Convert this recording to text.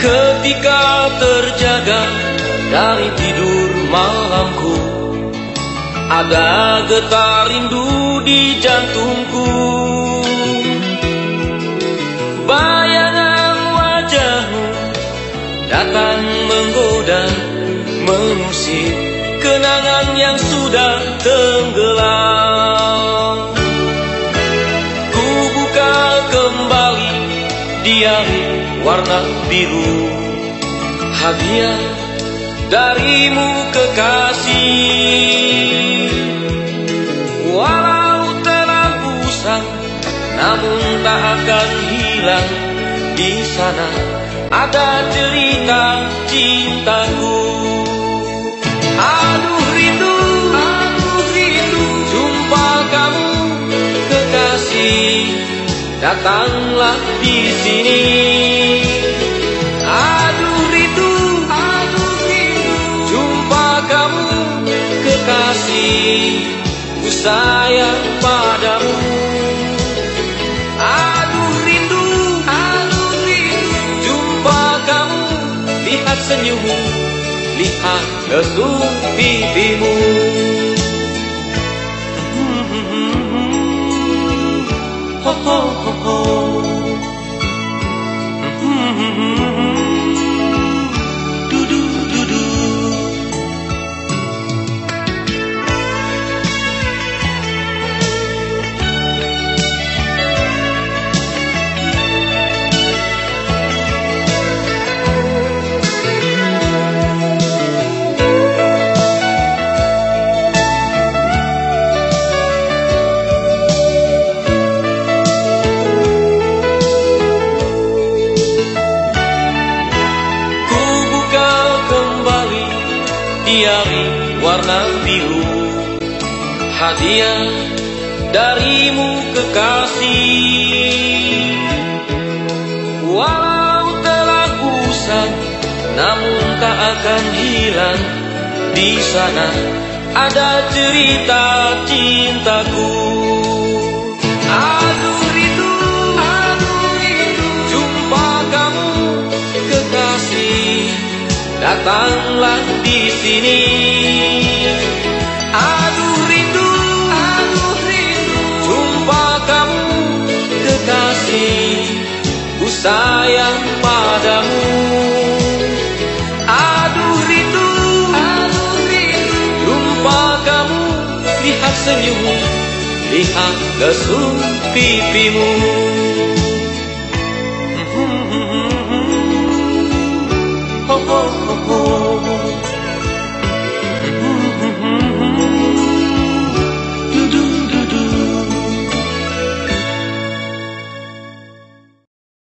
ketika terjaga dari tidur malamku Ada getar rindu di jantungku. Bayangan wajahmu datang menggoda Mengusir kenangan yang sudah tenggelam. Ku buka kembali diari warna biru. Hadiah darimu kekasih. Walau telah usang namun tak akan hilang. Di sana ada cerita cintaku Datanglah di sini. Aduh rindu, aduh rindu. Jumpa kamu kekasih. Ku sayang padamu. Aduh rindu, aduh rindu. Jumpa kamu Lihat senyummu Lihat lesung pipimu Ho diari warna biru. Hadiah darimu kekasih. Walau telah usang namun tak akan hilang. Di sana ada cerita Datanglah di sini. Aduh rindu, aduh rindu. Jumpa kamu kekasih Ku sayang padamu. Aduh rindu, aduh rindu. Jumpa kamu Lihat senyummu Lihat lesung pipimu